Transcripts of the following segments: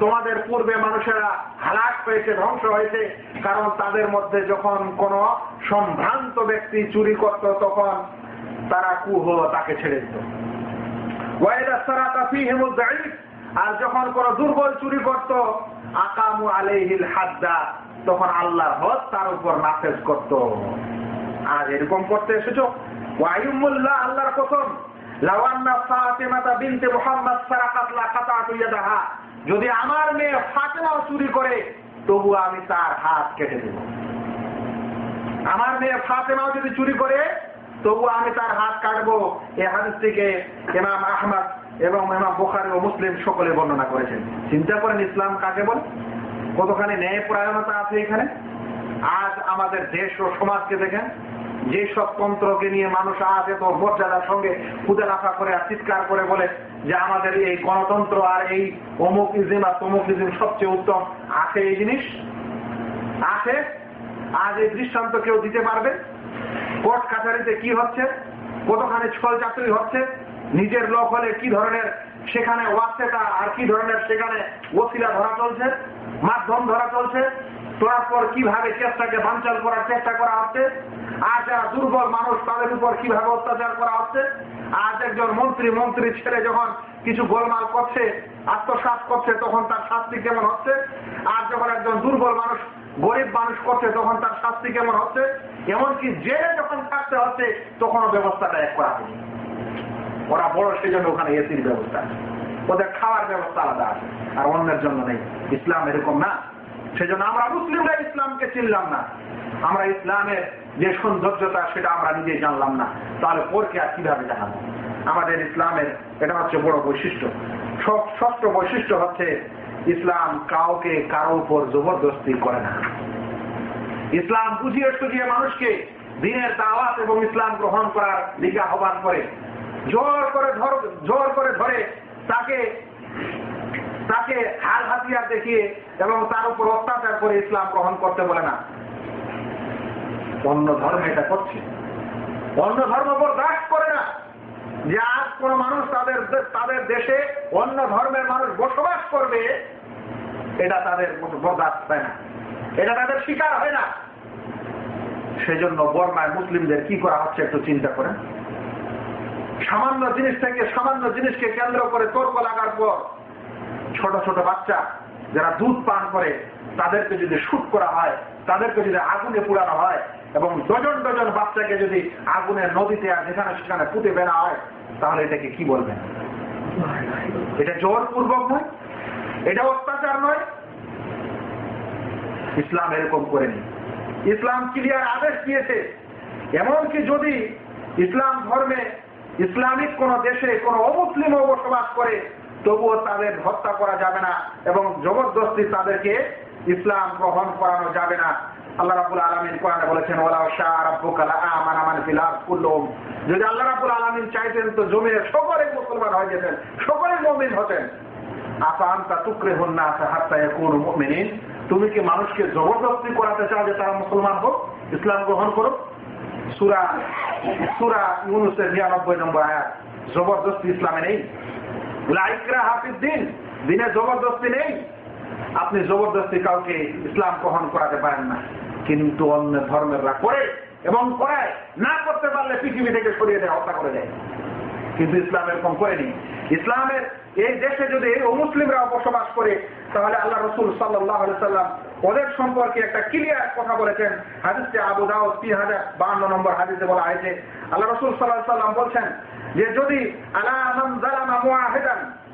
তোমাদের পূর্বে মানুষেরা হালাক হয়েছে, ধ্বংস হয়েছে, কারণ তাদের মধ্যে যখন কোন সম্ভ্রান্ত ব্যক্তি চুরি করত, তখন তারা কুহ তাকে ছেড়ে দিত। আর যখন কোন দুর্বল চুরি করত, আকামু আলাইহিল হাদ্দা, তখন আল্লাহর হদ তার উপর নাফেজ করত। আর এরকম করতে এসেছ? ওয়াইমুল্লাহ আল্লাহর কসম যদি আমার মেয়ে চুরি করে, তবু আমি তার হাত কেটে দেব। আমার মেয়ে ফাতেমাও যদি চুরি করে, তবু আমি তার হাত কাটবো। হাদিসটিকে ইমাম আহমদ এবং ইমাম বোখারি ও মুসলিম সকলে বর্ণনা করেছেন। চিন্তা করেন ইসলাম কাকে বল? কতখানি ন্যায় পরায়ণতা আছে এখানে? আজ আমাদের দেশ ও সমাজকে দেখেন যে সব তন্ত্রকে নিয়ে মানুষ আজ এত মর্যাদার সঙ্গে লাফা করে আর চিৎকার করে বলে যে আমাদের এই গণতন্ত্র আর এই অমুক ইজিম আর তমুক ইজিম সবচেয়ে উত্তম আছে এই জিনিস? আছে আজ এই দৃষ্টান্ত কেউ দিতে পারবে? কোর্ট কাছারিতে কি হচ্ছে? কতখানি ছল চাকরি হচ্ছে? নিজের লোক হলে কি ধরনের সেখানে ওয়াস্তেটা আর কি ধরনের সেখানে ওসিলা ধরা চলছে? মাধ্যম ধরা চলছে? তারপর কীভাবে চেষ্টাকে বাঞ্চাল করার চেষ্টা করা হচ্ছে? আর যারা দুর্বল মানুষ, তাদের উপর কীভাবে অত্যাচার করা হচ্ছে? আজ একজন মন্ত্রী মন্ত্রী ছেলে যখন কিছু গোলমাল করছে আত্মসাত করছে, তখন তার শাস্তি কেমন হচ্ছে? আর যখন একজন দুর্বল মানুষ, গরিব মানুষ করছে, তখন তার শাস্তি কেমন হচ্ছে? এমনকি জেলে যখন থাকতে হচ্ছে, তখনও ব্যবস্থাটা এক করা হয়নি। ওরা বড় সেই জন্য ওখানে এসির ব্যবস্থা ওদের খাওয়ার ব্যবস্থা আলাদা আছে। আর অন্যের জন্য নেই। ইসলাম এরকম না। সেজন্য আমরা মুসলিমরা ইসলামকে চিনলাম না। আমরা ইসলামের যে সৌন্দর্যতা, সেটা আমরা নিজেই জানলাম না। তাহলে পরকে আর কীভাবে জানাব? আমাদের ইসলামের এটা হচ্ছে বড় বৈশিষ্ট্য। ষষ্ঠ বৈশিষ্ট্য হচ্ছে ইসলাম কাউকে কারও উপর জবরদস্তি করে না। ইসলাম বুঝিয়ে সুঝিয়ে মানুষকে দিনের দাওয়াত এবং ইসলাম গ্রহণ করার দিকে আহ্বান করে। জোর করে ধর জোর করে ধরে তাকে তাকে হাল হাতিয়ার দেখিয়ে এবং তার উপর অত্যাচার করে ইসলাম গ্রহণ করতে বলে না। অন্য ধর্ম এটা করছে। অন্য ধর্ম বরদাস্ত করে না যে আজ কোন মানুষ তাদের তাদের দেশে অন্য ধর্মের মানুষ বসবাস করবে, এটা তাদের বরদাস্ত হয় না। এটা তাদের শিকার হয় না। সেজন্য বর্মায় মুসলিমদের কি করা হচ্ছে একটু চিন্তা করেন। সামান্য জিনিস থেকে সামান্য জিনিসকে কেন্দ্র করে তর্ক লাগার পর ছোট ছোট বাচ্চা যারা দুধ পান করে, তাদেরকে যদি শুট করা হয়, তাদেরকে যদি আগুনে পুরানো হয় এবং ডজন ডজন বাচ্চাকে যদি আগুনের নদীতে আর যেখানে সেখানে পুঁতে বেড়া হয়, তাহলে এটাকে কি বলবেন? এটা জোরপূর্বক নয়, এটা অত্যাচার নয়। ইসলাম এরকম করেনি। ইসলাম ক্লিয়ার আদেশ দিয়েছে, এমনকি যদি ইসলাম ধর্মে ইসলামিক কোন দেশে কোন অমুসলিমও বসবাস করে তবুও তাদের হত্যা করা যাবে না এবং জবরদস্তি তাদেরকে ইসলাম গ্রহণ করানো যাবে না। আল্লাহ রাবুল আলমিন কোরআনে বলেছেন ওলা শাহ রাব্বুকালা আমান আমান ফিলার কুল্লুম যদি আল্লাহ রাবুল আলমিন চাইতেন, তো জমির সকলে মুসলমান হয়ে যেতেন, সকলে মমিন হতেন। আসান তা টুকরে হন না হাত্তা কোন মমিনিন? তুমি কি মানুষকে জবরদস্তি করাতে চাও যে তারা মুসলমান হোক, ইসলাম গ্রহণ করুক? সুরা সুরা ইউনুসের নিরানব্বই নম্বর আয়াত, জবরদস্তি ইসলামে নেই? লাইকরা হাফিজ দিন, দিনে জবরদস্তি নেই। আপনি জবরদস্তি কাউকে ইসলাম গ্রহণ করাতে পারেন না। কিন্তু অন্য ধর্মেররা করে এবং করায় না করতে পারলে পৃথিবী থেকে সরিয়ে দেয় হত্যা করে দেয়। কিন্তু ইসলাম এরকম করেনি। ইসলামের এই দেশে যদি ও মুসলিমরা বসবাস করে, তাহলে আল্লাহ রসুল সাল্লাহ সাল্লাম ওদের সম্পর্কে একটা ক্লিয়ার কথা বলেছেন। হাদিসে আবু দাউদ তিন হাজার বান্ন নম্বর হাদিসে বলা হয়েছে। আল্লাহ রসুল সাল্লাহ সাল্লাম বলছেন যে, যদি আলাহান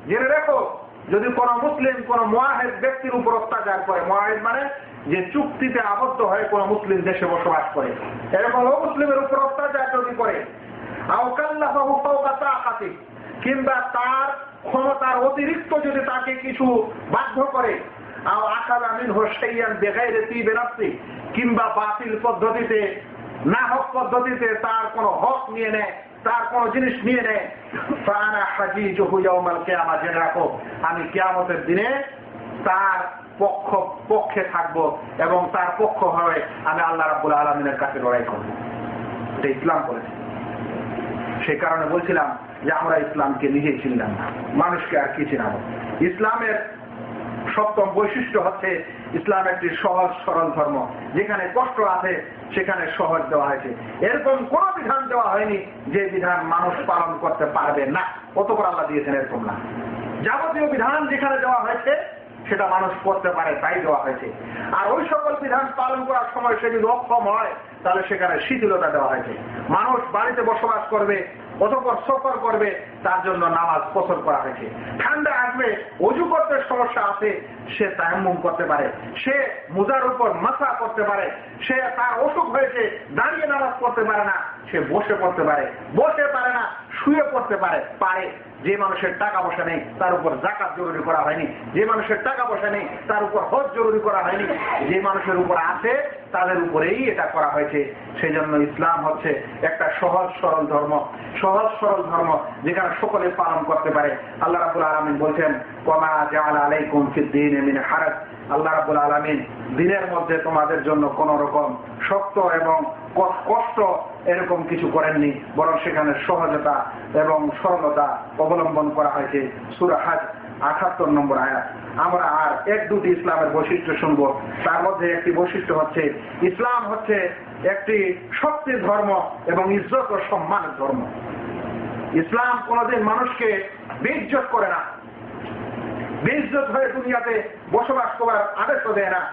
জেনে রেখো, যদি কোন মুসলিম কোন মোয়াহেদ ব্যক্তির উপর অত্যাচার করে মোয়াহেদ মানে যে চুক্তিতে আবদ্ধ হয়ে কোন মুসলিম দেশে বসবাস করে। এরকম মুসলিমের উপর অত্যাচার যদি করে কিংবা তার ক্ষমতার অতিরিক্ত যদি তাকে কিছু বাধ্য করে কিংবা বাতিল পদ্ধতিতে না হক পদ্ধতিতে তার কোন হক নিয়ে নেয়, তার কোন জিনিস নিয়ে নেয় জেনে রাখো, আমি কেয়ামতের দিনে তার পক্ষ, পক্ষে থাকব এবং তার পক্ষ হয়ে আমি আল্লাহ রাবুল আলমিনের কাছে লড়াই করব। এটা ইসলাম করেছে সেই কারণে বলছিলাম যে আমরা ইসলামকে নিজেই চিনলাম মানুষকে আর কি চিনাবো ইসলামের সপ্তম বৈশিষ্ট্য হচ্ছে ইসলাম একটি সহজ, সরল ধর্ম। যেখানে কষ্ট আছে, সেখানে সহজ দেওয়া হয়েছে। এরকম কোন বিধান দেওয়া হয়নি যে বিধান মানুষ পালন করতে পারবে না। অতপর আল্লাহ দিয়েছেন এরকম না। যাবতীয় বিধান যেখানে দেওয়া হয়েছে, সেটা মানুষ করতে পারে, তাই দেওয়া হয়েছে। আর ওই সকল বিধান পালন করার সময় সে যদি অক্ষম হয়। তাহলে সেখানে শিথিলতা দেওয়া হয়েছে। মানুষ বাড়িতে বসবাস করবে, অতপর সফর করবে, তার জন্য নামাজ পছন্দ করা হয়েছে। ঠান্ডা আসবে, অজু করতে সমস্যা আছে, সে তায়াম্মুম করতে পারে। সে মুজার উপর মাথা করতে পারে। সে তার অসুখ হয়েছে, দাঁড়িয়ে নামাজ পড়তে পারে না, সে বসে পড়তে পারে। বসে পারে না, শুয়ে পড়তে পারে পারে। যে মানুষের টাকা পয়সা নেই, তার উপর জাকাত জরুরি করা হয়নি। যে মানুষের টাকা পয়সা নেই, তার উপর হজ জরুরি করা হয়নি। যে মানুষের উপর আছে, তাদের উপরেই এটা করা হয়েছে। সেই জন্য ইসলাম হচ্ছে একটা সহজ, সরল ধর্ম। সহজ, সরল ধর্ম যেখানে সকলে পালন করতে পারে। আল্লাহ রাবুল আলমিন বলছেন কমা জাল আলাইকুম ফিদ্দিন এমিন হারাজ। আল্লাহ রাবুল আলমিন দিনের মধ্যে তোমাদের জন্য কোন রকম শক্ত এবং কষ্ট এরকম কিছু করেননি, বরং সেখানে সহজতা এবং সরলতা অবলম্বন করা হয়েছে। সুরাহাজ আঠাত্তর নম্বর আয়াত। আমরা আর এক দুটি ইসলামের বৈশিষ্ট্য শুনব। তার মধ্যে একটি বৈশিষ্ট্য হচ্ছে, ইসলাম হচ্ছে একটি শক্তির ধর্ম এবং ইজ্জত ও সম্মানের ধর্ম। ইসলাম কোনদিন মানুষকে বেইজ্জত করে না। বেইজ্জত হয়ে দুনিয়াতে বসবাস করার আদেশও দেয় না।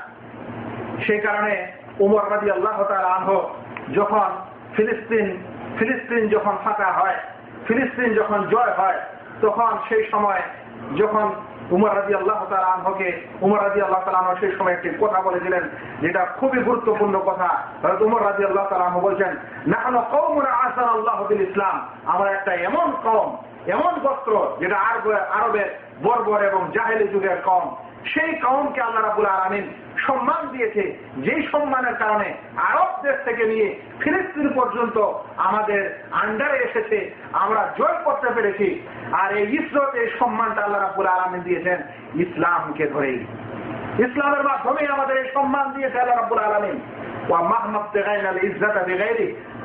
সেই কারণে উমর রাজি আল্লাহ আনহ যখন ফিলিস্তিন ফিলিস্তিন যখন ফাঁকা হয়, ফিলিস্তিন যখন জয় হয়, তখন সেই সময় যখন উমর রাজি আল্লাহ আনহকে, উমর রাজি আল্লাহ তালাহ সেই সময় একটি কথা বলেছিলেন যেটা খুবই গুরুত্বপূর্ণ কথা। উমর রাজি আল্লাহ তালাহ বলছেন না কৌমরা আসার আল্লাহ ইসলাম। আমার একটা এমন কম এমন বস্ত্র যেটা আরবের বর্বর এবং জাহেলি যুগের কম। সেই কমকে আল্লাহ রাবুল আলমিন সম্মান দিয়েছে। যেই সম্মানের কারণে আরব দেশ থেকে নিয়ে ফিলিস্তিন পর্যন্ত আমাদের আন্ডারে এসেছে। আমরা জয় করতে পেরেছি। আর এই ইসরত, এই সম্মানটা আল্লাহ রাবুল আলমিন দিয়েছেন ইসলামকে ধরেই। ইসলামের মাধ্যমে আমাদের এই সম্মান দিয়েছে আল্লাহ রাবুল আলমিন।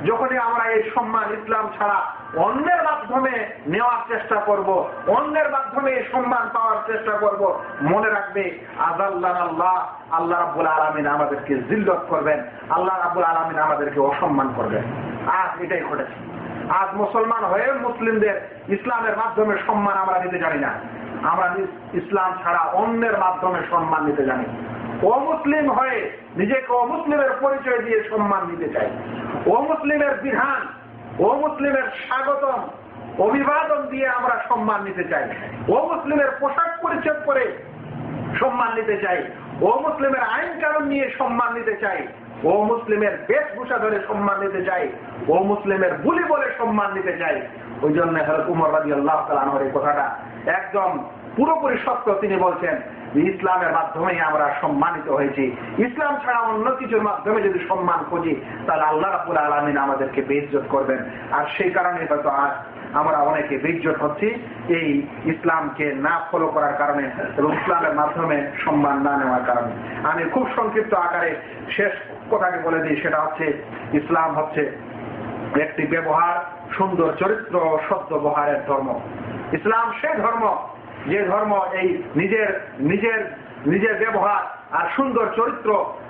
যখনই আমরা এই সম্মান ইসলাম ছাড়া অন্যের মাধ্যমে নেওয়ার চেষ্টা করব, অন্যের মাধ্যমে এই সম্মান পাওয়ার চেষ্টা করব, মনে রাখবে আজাল্লাহ আল্লাহ আল্লাহ রাবুল আলমিন আমাদেরকে জিল্লত করবেন, আল্লাহ রাবুল আলমিন আমাদেরকে অসম্মান করবেন। আজ এটাই ঘটেছে। আজ মুসলমান হয়ে মুসলিমদের ইসলামের মাধ্যমে সম্মান আমরা নিতে জানি না। আমরা ইসলাম ছাড়া অন্যের মাধ্যমে সম্মান নিতে জানি। অমুসলিম হয়ে নিজেকে অমুসলিমের পরিচয় দিয়ে সম্মান নিতে চাই। অমুসলিমের বিধান, অমুসলিমের স্বাগতম, অভিবাদন দিয়ে আমরা সম্মান নিতে চাই। ও মুসলিমের পোশাক পরিচ্ছদ করে সম্মান নিতে চাই। ও মুসলিমের আইন কানুন নিয়ে সম্মান নিতে চাই। ও মুসলিমের বেশভূষা ধরে সম্মান নিতে চাই। ও মুসলিমের বুলি বলে সম্মান নিতে চাই। ওই জন্য হরত উমর রাজি আল্লাহ তালানোর এই কথাটা একদম পুরোপুরি সত্য। তিনি বলছেন ইসলামের মাধ্যমেই আমরা সম্মানিত হয়েছি। ইসলাম ছাড়া অন্য কিছুর মাধ্যমে যদি সম্মান খুঁজি, তাহলে আল্লাহ রাবুল আলমিন আমাদেরকে বেজ্জত করবেন। আর সেই কারণে হয়তো আজ আমরা অনেকে বেজ্জত হচ্ছি এই ইসলামকে না ফলো করার কারণে এবং ইসলামের মাধ্যমে সম্মান না নেওয়ার কারণে। আমি খুব সংক্ষিপ্ত আকারে শেষ কথাকে বলে দিই, সেটা হচ্ছে ইসলাম হচ্ছে একটি ব্যবহার, সুন্দর চরিত্র শব্দ বহারের ধর্ম। ইসলাম সে ধর্ম যে ধর্ম, এই নিজের নিজের নিজের ব্যবহার আর সুন্দর চরিত্র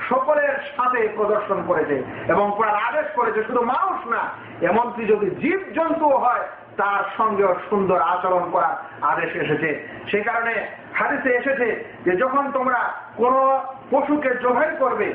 সকলের সাথে প্রদর্শন করেছে এবং করার আদেশ করেছে শুধু মানুষ না, এমনকি যদি জীব জন্তু হয়, তার সঙ্গেও সুন্দর আচরণ করার আদেশ এসেছে। সে কারণে হাদিসে এসেছে যে যখন তোমরা কোন পশুকে জোহাই করবে।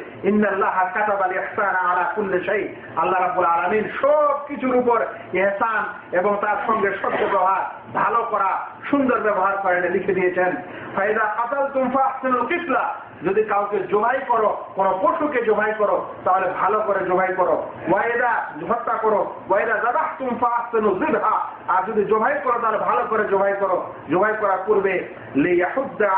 আল্লাহ আলামিন সব কিছুর উপর এহসান এবং তার সঙ্গে সত্য ব্যবহার, ভালো করা, সুন্দর ব্যবহার করেন লিখে দিয়েছেন। ফাইদা কাতাল তুমফা কিসলা যদি কাউকে জবাই করো, কোন পশুকে জবাই করো, তাহলে ভালো করে জবাই করো। ওয়াইদা হত্যা করো, ওয়াইদা দাদা তুমফা আহসানু জিবহা আর যদি জবাই করো, তাহলে ভালো করে জবাই করো। জবাই করার পূর্বে লিয়াহুদ্দা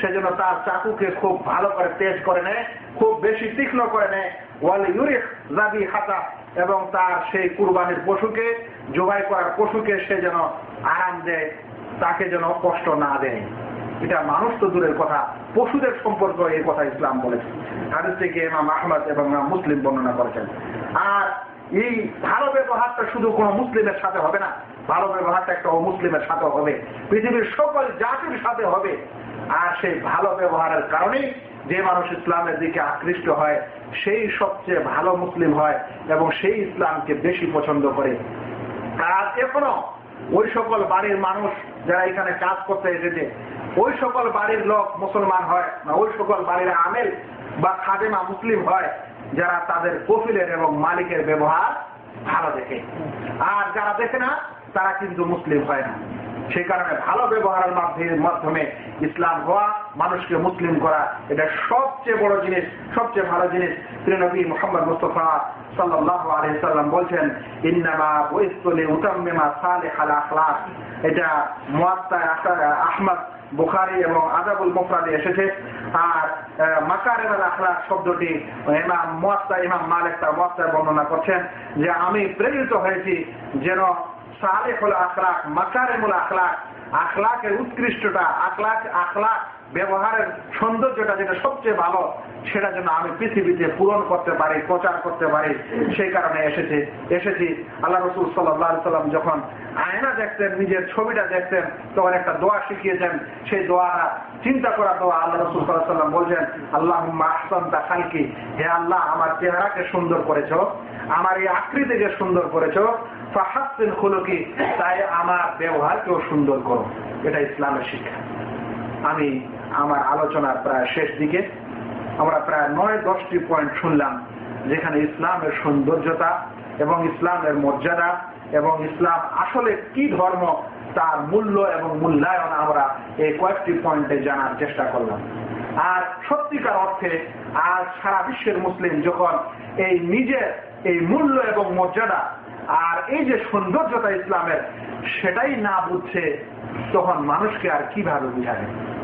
সেজন্য তার চাকুকে খুব ভালো করে তেজ করে নেয়, খুব বেশি তীক্ষ্ণ করে নেয়। ওয়াল ইউরিক জাবি হাতা এবং তার সেই কুরবানির পশুকে জবাই করার পশুকে সে যেন আরাম দেয়, তাকে যেন কষ্ট না দেয়। এটা মানুষ তো দূরের কথা, পশুদের সম্পর্ক এই কথা ইসলাম বলেছে। হাদিস থেকে ইমাম আহমদ এবং মুসলিম বর্ণনা করেছেন। আর এই ভালো ব্যবহারটা শুধু কোনো মুসলিমের সাথে হবে না, ভালো ব্যবহারটা একটা অমুসলিমের সাথে হবে, পৃথিবীর সকল জাতির সাথে হবে। আর সেই ভালো ব্যবহারের কারণেই যে মানুষ ইসলামের দিকে আকৃষ্ট হয়, সেই সবচেয়ে ভালো মুসলিম হয় এবং সেই ইসলামকে বেশি পছন্দ করে। আর এখনও ওই সকল বাড়ির মানুষ যারা এখানে কাজ করতে এসেছে ওই সকল বাড়ির লোক মুসলমান হয় না ওই সকল বাড়ির আমেল বা খাদেমা মুসলিম হয়, যারা তাদের কফিলের এবং মালিকের ব্যবহার ভালো দেখে। আর যারা দেখে না, তারা কিন্তু মুসলিম হয় না। সেই কারণে ভালো ব্যবহারের মাধ্যমে ইসলাম হওয়া, মানুষকে মুসলিম করা, এটা সবচেয়ে বড় জিনিস, সবচেয়ে ভালো জিনিস। নবী মোহাম্মদ মুস্তফা আলহিসাল্লাম বলছেন, ইন্নামা বৈস্তলে উতাম্মেমা এটা মুয়াত্তায় আহমদ বুখারি এবং আজাবুল মুফরাদে এসেছে। আর মাকারের আখলাক শব্দটি ইমাম মোয়াত্তা, ইমাম মালিক তার মোয়াত্তায় বর্ণনা করছেন যে আমি প্রেরিত হয়েছি যেন সালেহুল আখলাক, মাকারেমুল আখলাক, আখলাকের উৎকৃষ্টতা, আখলাক আখলাক ব্যবহারের সৌন্দর্যটা যেটা সবচেয়ে ভালো, সেটা যেন আমি পৃথিবীতে পূরণ করতে পারি, প্রচার করতে পারি, সেই কারণে এসেছে, এসেছি। আল্লাহ রসুল সাল্লাম যখন আয়না দেখতেন, নিজের ছবিটা দেখতেন, তখন একটা দোয়া শিখিয়েছেন। সেই দোয়াটা চিন্তা করা দোয়া আল্লাহ রসুল সাল্লাহ সাল্লাম বলছেন আল্লাহ আহসান তা খালকি। হে আল্লাহ, আমার চেহারাকে সুন্দর করেছ, আমার এই আকৃতিকে সুন্দর করেছ ফাহাসিন খুলকি, তাই আমার ব্যবহারকেও সুন্দর করো। এটা ইসলামের শিক্ষা। আমি আমার আলোচনার প্রায় শেষ দিকে। আমরা প্রায় নয়, দশটি পয়েন্ট শুনলাম যেখানে ইসলামের সৌন্দর্যতা এবং ইসলামের মর্যাদা এবং ইসলাম আসলে কি ধর্ম তার মূল্য এবং মূল্যায়ন আমরা এই কয়েকটি পয়েন্টে জানার চেষ্টা করলাম। আর সত্যিকার অর্থে আর সারা বিশ্বের মুসলিম যখন এই নিজের এই মূল্য এবং মর্যাদা আর এই যে সৌন্দর্যতা ইসলামের, সেটাই না বুঝছে তখন মানুষকে আর কীভাবে বুঝাবে?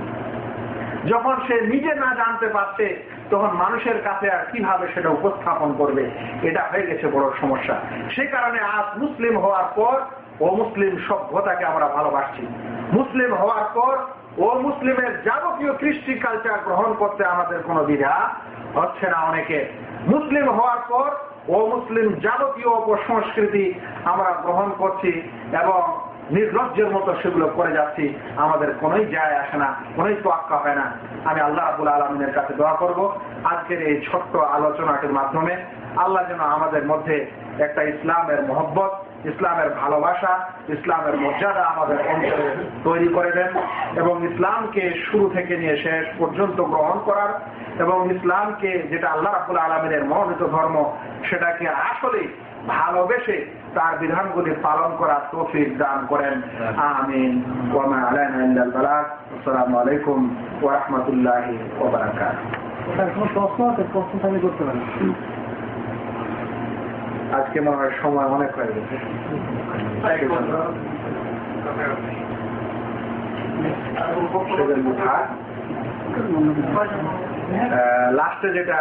যখন সে নিজে না জানতে পারছে, তখন মানুষের কাছে আর কীভাবে সেটা উপস্থাপন করবে? এটা হয়ে গেছে বড় সমস্যা। সে কারণে আজ মুসলিম হওয়ার পর, ও মুসলিম সভ্যতাকে আমরা ভালোবাসছি। মুসলিম হওয়ার পর, ও মুসলিমের যাবতীয় কৃষ্টি কালচার গ্রহণ করতে আমাদের কোনো দ্বিধা হচ্ছে না অনেকে। মুসলিম হওয়ার পর ও মুসলিম যাবতীয় অপসংস্কৃতি আমরা গ্রহণ করছি এবং নির্লজ্জের মতো সেগুলো করে যাচ্ছি। আমাদের কোনোই যায় আসে না, কোনোই তোয়াক্কা হয় না। আমি আল্লাহ আবুল আলমিনের কাছে দোয়া করব। আজকের এই ছোট্ট আলোচনাটির মাধ্যমে আল্লাহ যেন আমাদের মধ্যে একটা ইসলামের মহব্বত ইসলামের ভালোবাসা, ইসলামের মর্যাদা আমাদের অন্তরে তৈরি করে দেন এবং ইসলামকে শুরু থেকে নিয়ে শেষ পর্যন্ত গ্রহণ করার এবং ইসলামকে যেটা আল্লাহ রাবুল আলমিনের মনোনীত ধর্ম, সেটাকে আসলে ভালোবেসে তার বিধানগুলি পালন করার তৌফিক দান করেন। আমিন। ওয়ামা আসসালামু আলাইকুম ওয়া রাহমাতুল্লাহি প্রশ্ন আছে? প্রশ্ন করতে পারেন আজকে মনে হয় সময় অনেক হয়ে গেছে। লাস্টে যেটা